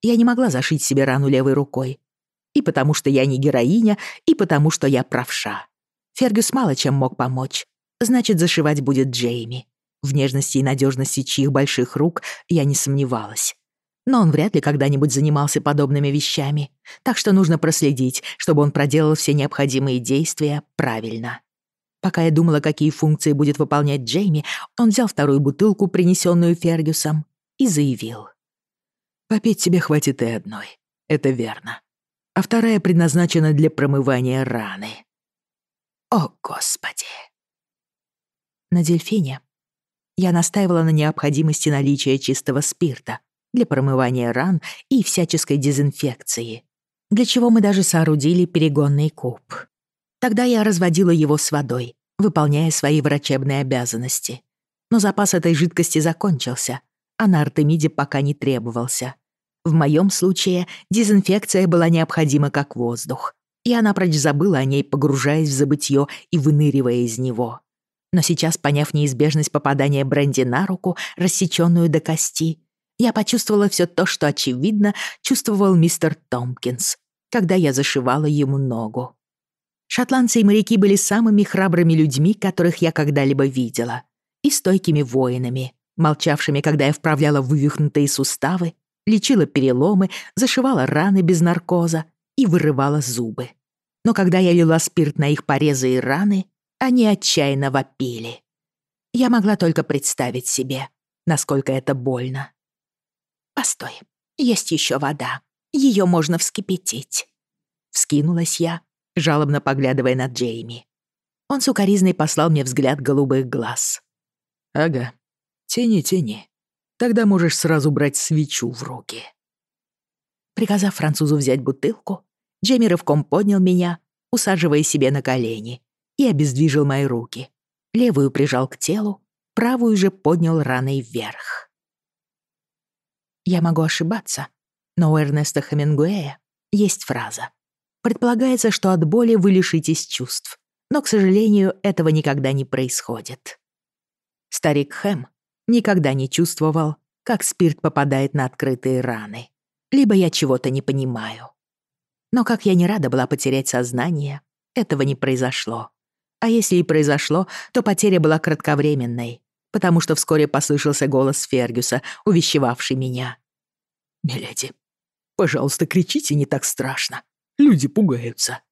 Я не могла зашить себе рану левой рукой. И потому что я не героиня, и потому что я правша. Фергюс мало чем мог помочь. Значит, зашивать будет Джейми. В нежности и надежности чьих больших рук я не сомневалась. Но он вряд ли когда-нибудь занимался подобными вещами, так что нужно проследить, чтобы он проделал все необходимые действия правильно. Пока я думала, какие функции будет выполнять Джейми, он взял вторую бутылку, принесенную Фергюсом, и заявил. «Попить тебе хватит и одной, это верно. А вторая предназначена для промывания раны». «О, Господи!» На дельфине я настаивала на необходимости наличия чистого спирта для промывания ран и всяческой дезинфекции, для чего мы даже соорудили перегонный куб. Тогда я разводила его с водой, выполняя свои врачебные обязанности. Но запас этой жидкости закончился, а на Артемиде пока не требовался. В моем случае дезинфекция была необходима как воздух. Я напрочь забыла о ней, погружаясь в забытье и выныривая из него. Но сейчас, поняв неизбежность попадания бренди на руку, рассеченную до кости, я почувствовала все то, что, очевидно, чувствовал мистер Томпкинс, когда я зашивала ему ногу. Шотландцы и моряки были самыми храбрыми людьми, которых я когда-либо видела, и стойкими воинами, молчавшими, когда я вправляла вывихнутые суставы, лечила переломы, зашивала раны без наркоза и вырывала зубы. Но когда я лила спирт на их порезы и раны, они отчаянно вопили. Я могла только представить себе, насколько это больно. «Постой, есть еще вода. Ее можно вскипятить». Вскинулась я, жалобно поглядывая на Джейми. Он сукоризной послал мне взгляд голубых глаз. «Ага, тяни, тяни. Тогда можешь сразу брать свечу в руки». Приказав французу взять бутылку, Джейми рывком поднял меня, усаживая себе на колени, и обездвижил мои руки. Левую прижал к телу, правую же поднял раной вверх. Я могу ошибаться, но у Эрнеста Хемингуэя есть фраза. Предполагается, что от боли вы лишитесь чувств, но, к сожалению, этого никогда не происходит. Старик Хэм никогда не чувствовал, как спирт попадает на открытые раны. Либо я чего-то не понимаю. Но как я не рада была потерять сознание, этого не произошло. А если и произошло, то потеря была кратковременной, потому что вскоре послышался голос Фергюса, увещевавший меня. «Миледи, пожалуйста, кричите не так страшно. Люди пугаются».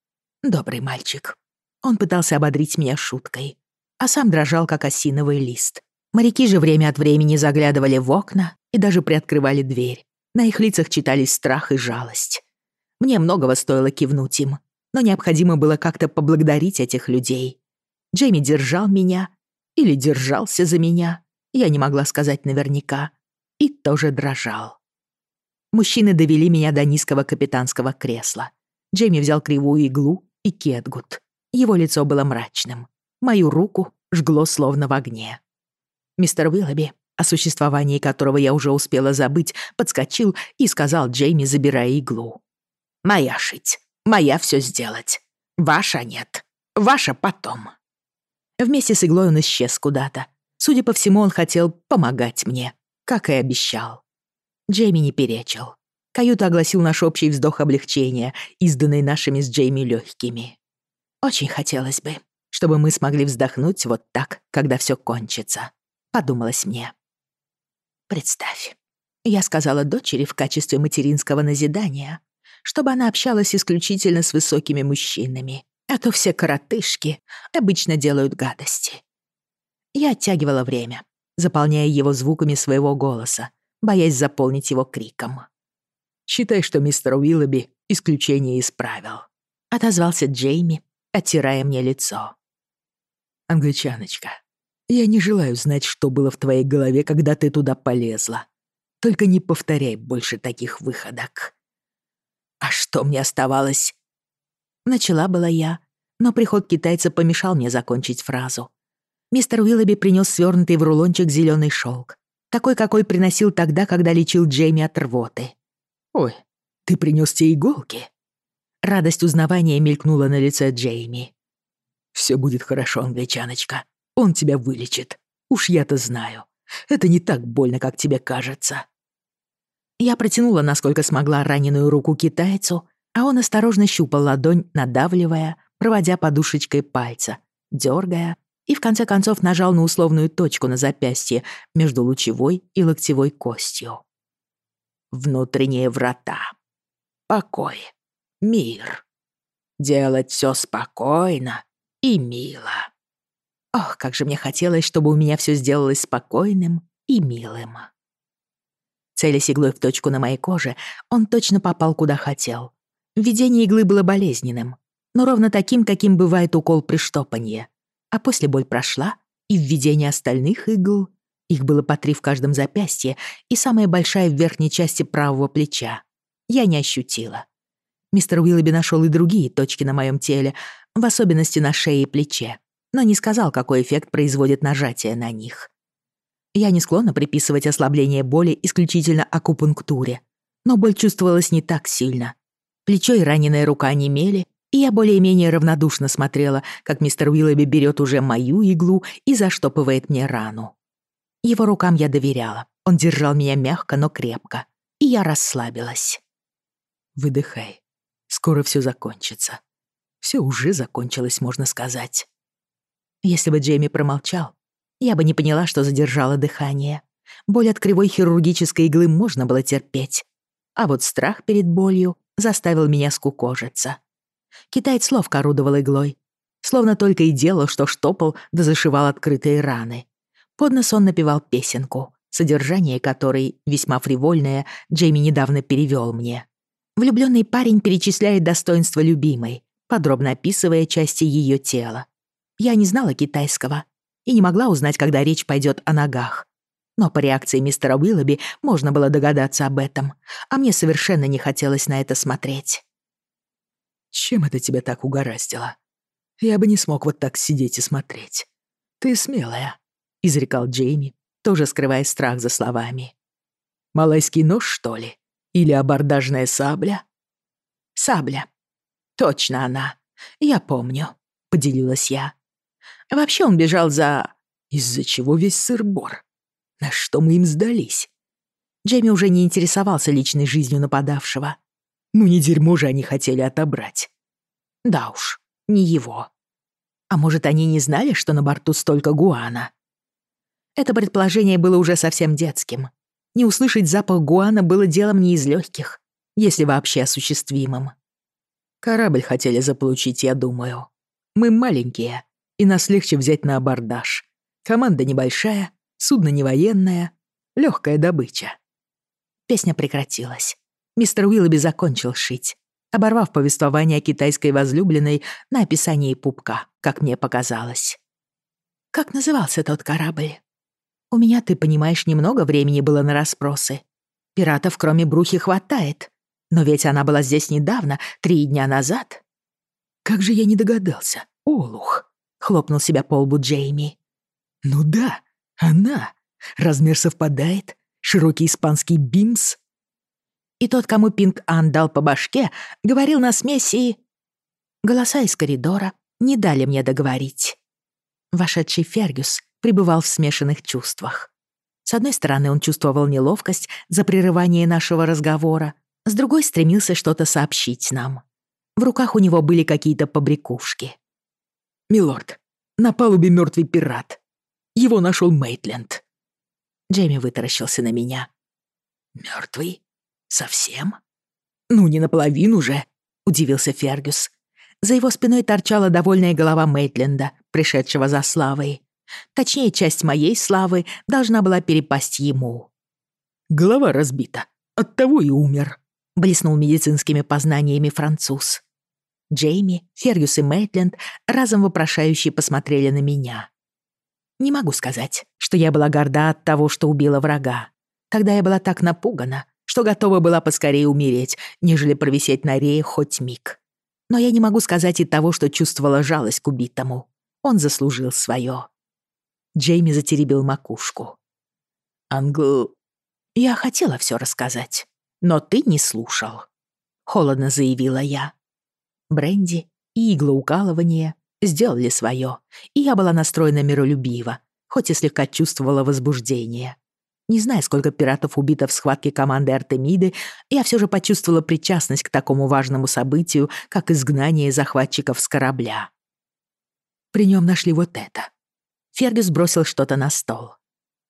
Добрый мальчик. Он пытался ободрить меня шуткой, а сам дрожал, как осиновый лист. Моряки же время от времени заглядывали в окна и даже приоткрывали дверь. На их лицах читались страх и жалость. Мне многого стоило кивнуть им, но необходимо было как-то поблагодарить этих людей. Джейми держал меня или держался за меня, я не могла сказать наверняка, и тоже дрожал. Мужчины довели меня до низкого капитанского кресла. Джейми взял кривую иглу и кетгут. Его лицо было мрачным. Мою руку жгло словно в огне. Мистер Уиллоби, о существовании которого я уже успела забыть, подскочил и сказал Джейми, забирая иглу. «Моя шить. Моя все сделать. Ваша нет. Ваша потом». Вместе с иглой он исчез куда-то. Судя по всему, он хотел помогать мне, как и обещал. Джейми не перечил. Каюта огласил наш общий вздох облегчения, изданный нашими с Джейми легкими. Очень хотелось бы, чтобы мы смогли вздохнуть вот так, когда все кончится, подумалось мне. Представь, я сказала дочери в качестве материнского назидания, чтобы она общалась исключительно с высокими мужчинами, А то все коротышки обычно делают гадости. Я оттягивала время, заполняя его звуками своего голоса, боясь заполнить его криком. «Считай, что мистер Уиллоби исключение исправил», — отозвался Джейми, оттирая мне лицо. «Англичаночка, я не желаю знать, что было в твоей голове, когда ты туда полезла. Только не повторяй больше таких выходок». «А что мне оставалось?» Начала была я, но приход китайца помешал мне закончить фразу. Мистер Уиллоби принес свернутый в рулончик зеленый шелк, такой, какой приносил тогда, когда лечил Джейми от рвоты. «Ой, ты принес те иголки?» Радость узнавания мелькнула на лице Джейми. «Все будет хорошо, англичаночка. Он тебя вылечит. Уж я-то знаю. Это не так больно, как тебе кажется». Я протянула, насколько смогла, раненую руку китайцу, а он осторожно щупал ладонь, надавливая, проводя подушечкой пальца, дергая и в конце концов нажал на условную точку на запястье между лучевой и локтевой костью. Внутренние врата. Покой. Мир. Делать все спокойно и мило. Ох, как же мне хотелось, чтобы у меня все сделалось спокойным и милым. Целясь иглой в точку на моей коже, он точно попал куда хотел. Введение иглы было болезненным, но ровно таким, каким бывает укол при штопанье. А после боль прошла, и введение остальных игл, их было по три в каждом запястье и самая большая в верхней части правого плеча, я не ощутила. Мистер Уиллоби нашел и другие точки на моем теле, в особенности на шее и плече, но не сказал, какой эффект производит нажатие на них. Я не склонна приписывать ослабление боли исключительно акупунктуре, но боль чувствовалась не так сильно. Плечо и раненая рука немели, и я более-менее равнодушно смотрела, как мистер Уиллоби берет уже мою иглу и заштопывает мне рану. Его рукам я доверяла. Он держал меня мягко, но крепко. И я расслабилась. «Выдыхай. Скоро все закончится. Все уже закончилось, можно сказать». Если бы Джейми промолчал, я бы не поняла, что задержала дыхание. Боль от кривой хирургической иглы можно было терпеть. А вот страх перед болью заставил меня скукожиться. Китаец ловко орудовал иглой, словно только и делал, что штопал да зашивал открытые раны. Под нос он напевал песенку, содержание которой, весьма фривольное, Джейми недавно перевёл мне. Влюблённый парень перечисляет достоинства любимой, подробно описывая части её тела. Я не знала китайского и не могла узнать, когда речь пойдёт о ногах. Но по реакции мистера Уиллоби можно было догадаться об этом, а мне совершенно не хотелось на это смотреть. Чем это тебя так угораздило? Я бы не смог вот так сидеть и смотреть. Ты смелая, — изрекал Джейми, тоже скрывая страх за словами. Малайский нож, что ли? Или абордажная сабля? Сабля. Точно она. Я помню, — поделилась я. Вообще он бежал за... Из-за чего весь сыр-бор? На что мы им сдались? Джейми уже не интересовался личной жизнью нападавшего. Ну не дерьмо же они хотели отобрать. Да уж, не его. А может, они не знали, что на борту столько гуана? Это предположение было уже совсем детским. Не услышать запах гуана было делом не из легких, если вообще осуществимым. Корабль хотели заполучить, я думаю. Мы маленькие, и нас легче взять на абордаж. Команда небольшая, судно не военное, легкая добыча. Песня прекратилась мистер Уиллоби закончил шить, оборвав повествование о китайской возлюбленной на описании пупка, как мне показалось. «Как назывался тот корабль? У меня, ты понимаешь, немного времени было на расспросы. Пиратов, кроме Брухи, хватает. Но ведь она была здесь недавно, три дня назад». «Как же я не догадался, Олух!» — хлопнул себя по лбу Джейми. «Ну да, она. Размер совпадает. Широкий испанский бимс, и тот, кому Пинг-Ан дал по башке, говорил на смеси Голоса из коридора не дали мне договорить. Вошедший Фергюс пребывал в смешанных чувствах. С одной стороны, он чувствовал неловкость за прерывание нашего разговора, с другой стремился что-то сообщить нам. В руках у него были какие-то побрякушки. «Милорд, на палубе мертвый пират. Его нашел Мейтленд». Джейми вытаращился на меня. Мертвый? Совсем? Ну, не наполовину же, удивился Фергюс. За его спиной торчала довольная голова Мейтленда, пришедшего за славой. Точнее, часть моей славы должна была перепасть ему. «Голова разбита. Оттого и умер», — блеснул медицинскими познаниями француз. Джейми, Фергюс и Мейтленд разом вопрошающие посмотрели на меня. Не могу сказать, что я была горда от того, что убила врага. Тогда я была так напугана, что готова была поскорее умереть, нежели провисеть на рее хоть миг. Но я не могу сказать и того, что чувствовала жалость к убитому. Он заслужил свое. Джейми затеребил макушку. «Англ...» «Я хотела все рассказать, но ты не слушал», — холодно заявила я. Бренди и иглоукалывание сделали свое, и я была настроена миролюбиво, хоть и слегка чувствовала возбуждение. Не зная, сколько пиратов убито в схватке команды Артемиды, я все же почувствовала причастность к такому важному событию, как изгнание захватчиков с корабля. При нем нашли вот это. Фергюс бросил что-то на стол.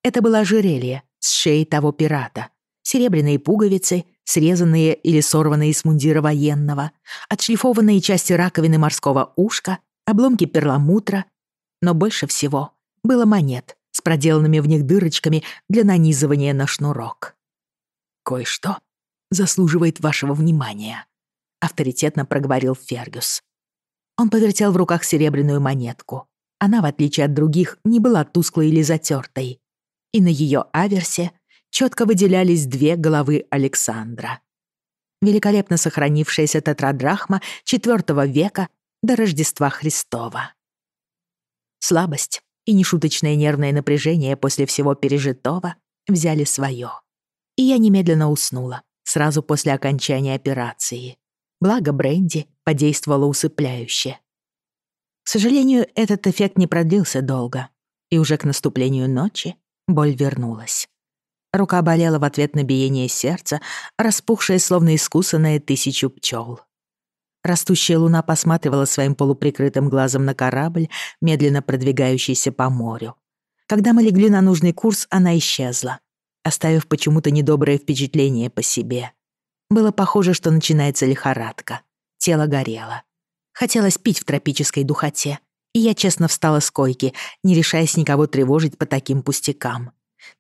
Это было ожерелье с шеей того пирата. Серебряные пуговицы, срезанные или сорванные с мундира военного, отшлифованные части раковины морского ушка, обломки перламутра. Но больше всего было монет, с проделанными в них дырочками для нанизывания на шнурок. «Кое-что заслуживает вашего внимания», — авторитетно проговорил Фергюс. Он повертел в руках серебряную монетку. Она, в отличие от других, не была тусклой или затертой. И на ее аверсе четко выделялись две головы Александра. Великолепно сохранившаяся тетрадрахма IV века до Рождества Христова. Слабость и нешуточное нервное напряжение после всего пережитого взяли свое. И я немедленно уснула, сразу после окончания операции. Благо Бренди подействовала усыпляюще. К сожалению, этот эффект не продлился долго, и уже к наступлению ночи боль вернулась. Рука болела в ответ на биение сердца, распухшая, словно искусанная тысячу пчел. Растущая луна посматривала своим полуприкрытым глазом на корабль, медленно продвигающийся по морю. Когда мы легли на нужный курс, она исчезла, оставив почему-то недоброе впечатление по себе. Было похоже, что начинается лихорадка. Тело горело. Хотелось пить в тропической духоте, и я честно встала с койки, не решаясь никого тревожить по таким пустякам.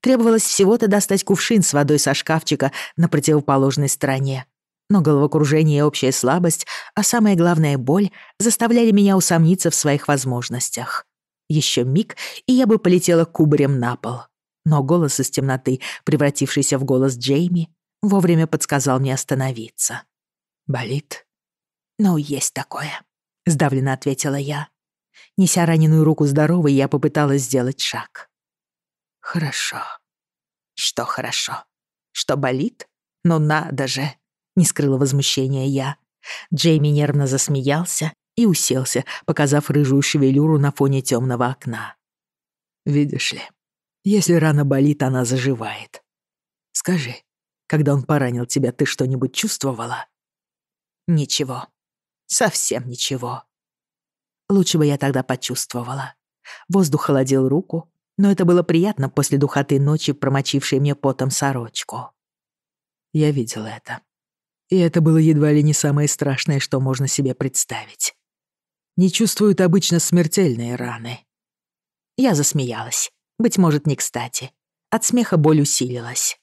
Требовалось всего-то достать кувшин с водой со шкафчика на противоположной стороне, но головокружение и общая слабость, а самое главное боль, заставляли меня усомниться в своих возможностях. Еще миг, и я бы полетела кубарем на пол. Но голос из темноты, превратившийся в голос Джейми, вовремя подсказал мне остановиться. «Болит?» «Ну, есть такое», — сдавленно ответила я. Неся раненую руку здоровой, я попыталась сделать шаг. «Хорошо». «Что хорошо? Что болит? Ну надо же!» не скрыла возмущения я. Джейми нервно засмеялся и уселся, показав рыжую шевелюру на фоне темного окна. «Видишь ли, если рана болит, она заживает. Скажи, когда он поранил тебя, ты что-нибудь чувствовала?» «Ничего. Совсем ничего. Лучше бы я тогда почувствовала. Воздух холодил руку, но это было приятно после духоты ночи, промочившей мне потом сорочку. Я видел это. И это было едва ли не самое страшное, что можно себе представить. Не чувствуют обычно смертельные раны. Я засмеялась. Быть может, не кстати. От смеха боль усилилась.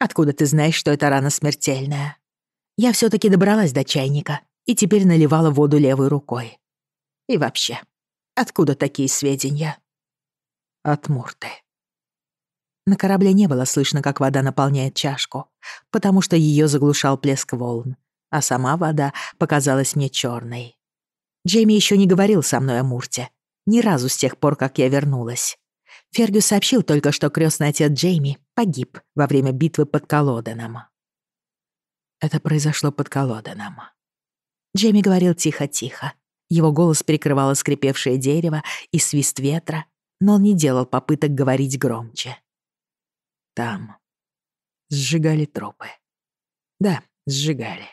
«Откуда ты знаешь, что эта рана смертельная?» Я все таки добралась до чайника и теперь наливала воду левой рукой. И вообще, откуда такие сведения? От Мурты. На корабле не было слышно, как вода наполняет чашку, потому что ее заглушал плеск волн, а сама вода показалась мне черной. Джейми еще не говорил со мной о Мурте, ни разу с тех пор, как я вернулась. Фергюс сообщил только, что крестный отец Джейми погиб во время битвы под Колоденом. Это произошло под Колоденом. Джейми говорил тихо-тихо. Его голос перекрывало скрипевшее дерево и свист ветра, но он не делал попыток говорить громче. Там. Сжигали тропы. Да, сжигали.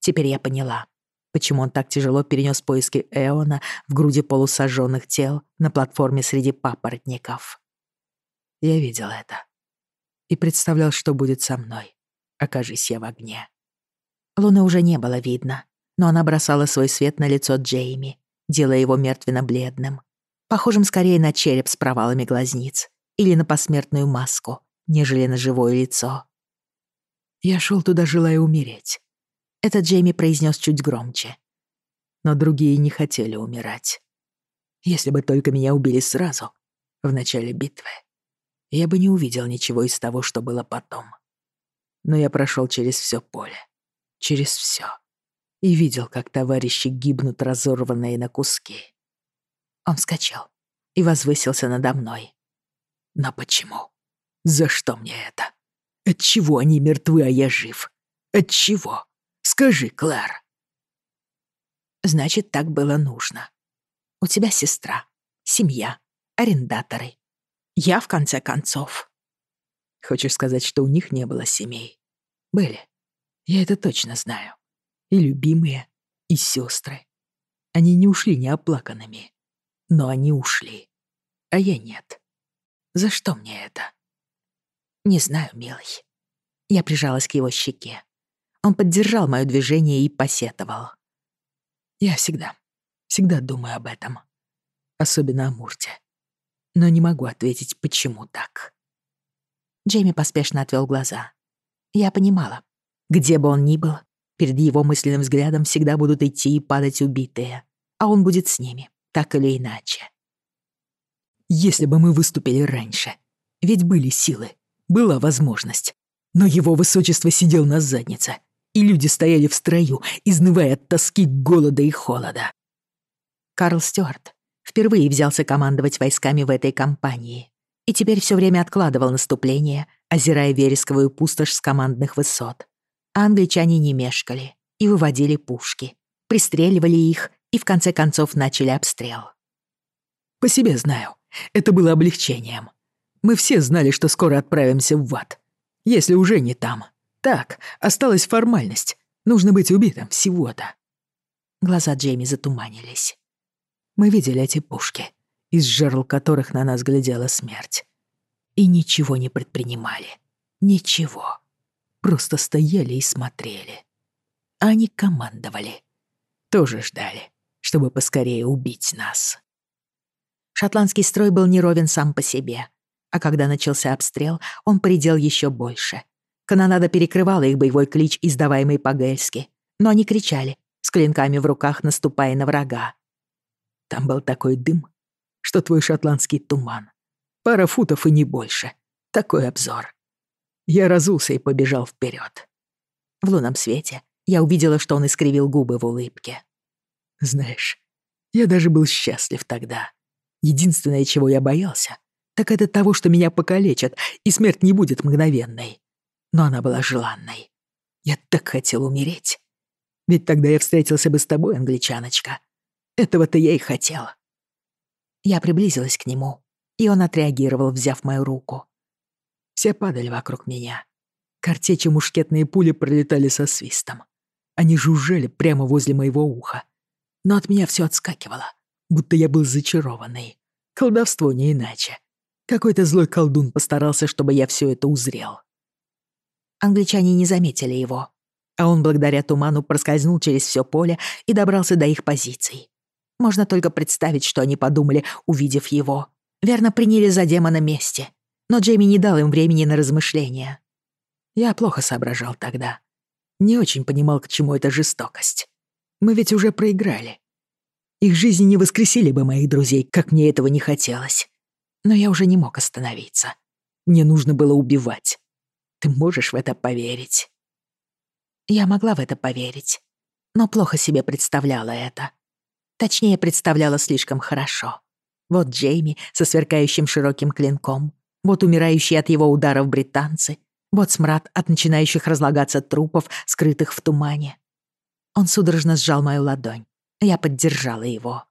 Теперь я поняла, почему он так тяжело перенес поиски Эона в груди полусожженных тел на платформе среди папоротников. Я видел это. И представлял, что будет со мной, окажись я в огне. Луны уже не было видно, но она бросала свой свет на лицо Джейми, делая его мертвенно-бледным, похожим скорее на череп с провалами глазниц или на посмертную маску, нежели на живое лицо. «Я шел туда, желая умереть», — это Джейми произнес чуть громче. Но другие не хотели умирать. Если бы только меня убили сразу, в начале битвы, я бы не увидел ничего из того, что было потом. Но я прошел через все поле, через все, и видел, как товарищи гибнут, разорванные на куски. Он вскочил и возвысился надо мной. Но почему? За что мне это? Отчего они мертвы, а я жив? Отчего? Скажи, Клэр. Значит, так было нужно. У тебя сестра, семья, арендаторы. Я, в конце концов. Хочешь сказать, что у них не было семей? Были. Я это точно знаю. И любимые, и сестры. Они не ушли неоплаканными. Но они ушли. А я нет. За что мне это? Не знаю, милый. Я прижалась к его щеке. Он поддержал моё движение и посетовал. Я всегда, всегда думаю об этом. Особенно о Мурте. Но не могу ответить, почему так. Джейми поспешно отвел глаза. Я понимала, где бы он ни был, перед его мысленным взглядом всегда будут идти и падать убитые, а он будет с ними, так или иначе. Если бы мы выступили раньше, ведь были силы, была возможность. Но его высочество сидел на заднице, и люди стояли в строю, изнывая от тоски, голода и холода. Карл Стюарт впервые взялся командовать войсками в этой кампании и теперь все время откладывал наступление, озирая вересковую пустошь с командных высот. А англичане не мешкали и выводили пушки, пристреливали их и в конце концов начали обстрел. «По себе знаю, это было облегчением. Мы все знали, что скоро отправимся в ад, если уже не там». Так, осталась формальность. Нужно быть убитым всего-то. Глаза Джейми затуманились. Мы видели эти пушки, из жерл которых на нас глядела смерть. И ничего не предпринимали. Ничего. Просто стояли и смотрели. Они командовали. Тоже ждали, чтобы поскорее убить нас. Шотландский строй был неровен сам по себе. А когда начался обстрел, он поредел еще больше. Канонада перекрывала их боевой клич, издаваемый по-гельски. Но они кричали, с клинками в руках наступая на врага. Там был такой дым, что твой шотландский туман. Пара футов и не больше. Такой обзор. Я разулся и побежал вперед. В лунном свете я увидела, что он искривил губы в улыбке. Знаешь, я даже был счастлив тогда. Единственное, чего я боялся, так это того, что меня покалечат, и смерть не будет мгновенной но она была желанной. Я так хотел умереть. Ведь тогда я встретился бы с тобой, англичаночка. Этого-то я и хотел. Я приблизилась к нему, и он отреагировал, взяв мою руку. Все падали вокруг меня. Картечи мушкетные пули пролетали со свистом. Они жужжали прямо возле моего уха. Но от меня все отскакивало, будто я был зачарованный. Колдовство не иначе. Какой-то злой колдун постарался, чтобы я все это узрел. Англичане не заметили его, а он благодаря туману проскользнул через все поле и добрался до их позиций. Можно только представить, что они подумали, увидев его. Верно приняли за демона мести, но Джейми не дал им времени на размышления. Я плохо соображал тогда. Не очень понимал, к чему эта жестокость. Мы ведь уже проиграли. Их жизни не воскресили бы моих друзей, как мне этого не хотелось. Но я уже не мог остановиться. Мне нужно было убивать. Ты можешь в это поверить?» Я могла в это поверить, но плохо себе представляла это. Точнее, представляла слишком хорошо. Вот Джейми со сверкающим широким клинком, вот умирающие от его ударов британцы, вот смрад от начинающих разлагаться трупов, скрытых в тумане. Он судорожно сжал мою ладонь. Я поддержала его.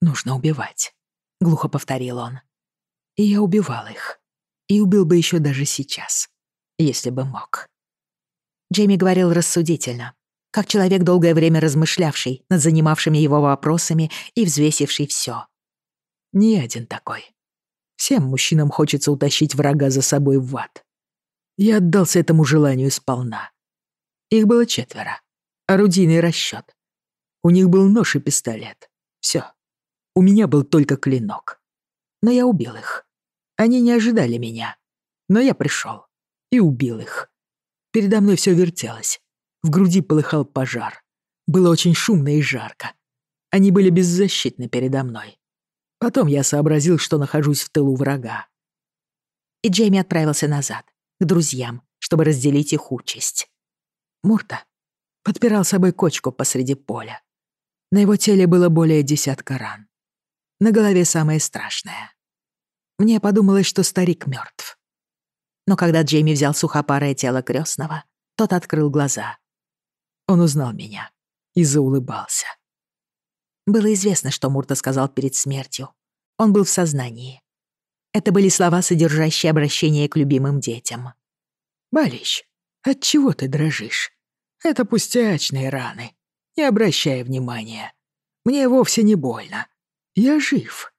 «Нужно убивать», — глухо повторил он. И я убивал их. И убил бы еще даже сейчас если бы мог. Джейми говорил рассудительно, как человек, долгое время размышлявший над занимавшими его вопросами и взвесивший все. Не один такой. Всем мужчинам хочется утащить врага за собой в ад. Я отдался этому желанию сполна. Их было четверо. орудийный расчет. У них был нож и пистолет. Все. У меня был только клинок. Но я убил их. Они не ожидали меня. Но я пришел и убил их. Передо мной все вертелось. В груди полыхал пожар. Было очень шумно и жарко. Они были беззащитны передо мной. Потом я сообразил, что нахожусь в тылу врага. И Джейми отправился назад, к друзьям, чтобы разделить их участь. Мурта подпирал собой кочку посреди поля. На его теле было более десятка ран. На голове самое страшное. Мне подумалось, что старик мертв. Но когда Джейми взял сухопарое тело крестного, тот открыл глаза. Он узнал меня и заулыбался. Было известно, что Мурта сказал перед смертью. Он был в сознании. Это были слова, содержащие обращение к любимым детям. «Балищ, отчего ты дрожишь? Это пустячные раны. Не обращай внимания. Мне вовсе не больно. Я жив».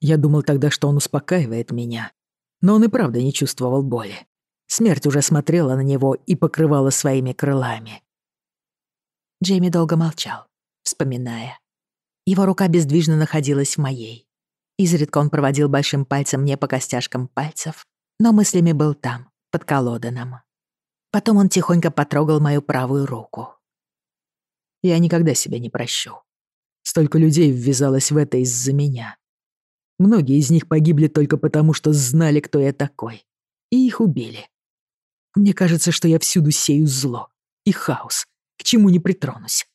Я думал тогда, что он успокаивает меня, но он и правда не чувствовал боли. Смерть уже смотрела на него и покрывала своими крылами. Джейми долго молчал вспоминая. Его рука бездвижно находилась в моей. Изредка он проводил большим пальцем мне по костяшкам пальцев, но мыслями был там, под колоданом. Потом он тихонько потрогал мою правую руку. Я никогда себя не прощу. Столько людей ввязалось в это из-за меня. Многие из них погибли только потому, что знали, кто я такой. И их убили. Мне кажется, что я всюду сею зло и хаос, к чему не притронусь.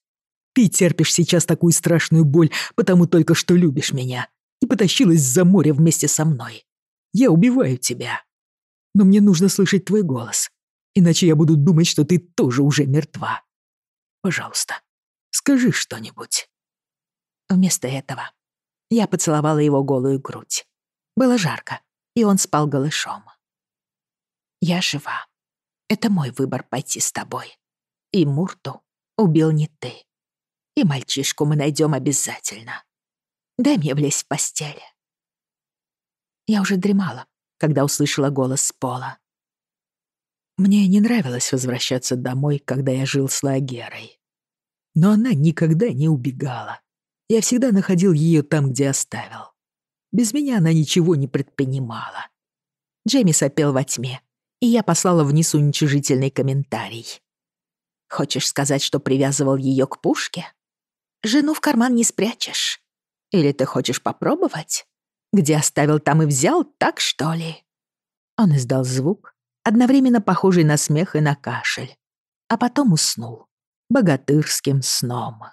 Ты терпишь сейчас такую страшную боль, потому только что любишь меня и потащилась за море вместе со мной. Я убиваю тебя. Но мне нужно слышать твой голос, иначе я буду думать, что ты тоже уже мертва. Пожалуйста, скажи что-нибудь». Вместо этого я поцеловала его голую грудь. Было жарко, и он спал голышом. «Я жива. Это мой выбор пойти с тобой. И Мурту убил не ты. И мальчишку мы найдем обязательно. Дай мне влезть в постель. Я уже дремала, когда услышала голос с пола. Мне не нравилось возвращаться домой, когда я жил с Лагерой. Но она никогда не убегала. Я всегда находил ее там, где оставил. Без меня она ничего не предпринимала. Джейми сопел во тьме, и я послала вниз уничижительный комментарий. «Хочешь сказать, что привязывал ее к пушке?» Жену в карман не спрячешь. Или ты хочешь попробовать? Где оставил, там и взял, так что ли?» Он издал звук, одновременно похожий на смех и на кашель, а потом уснул богатырским сном.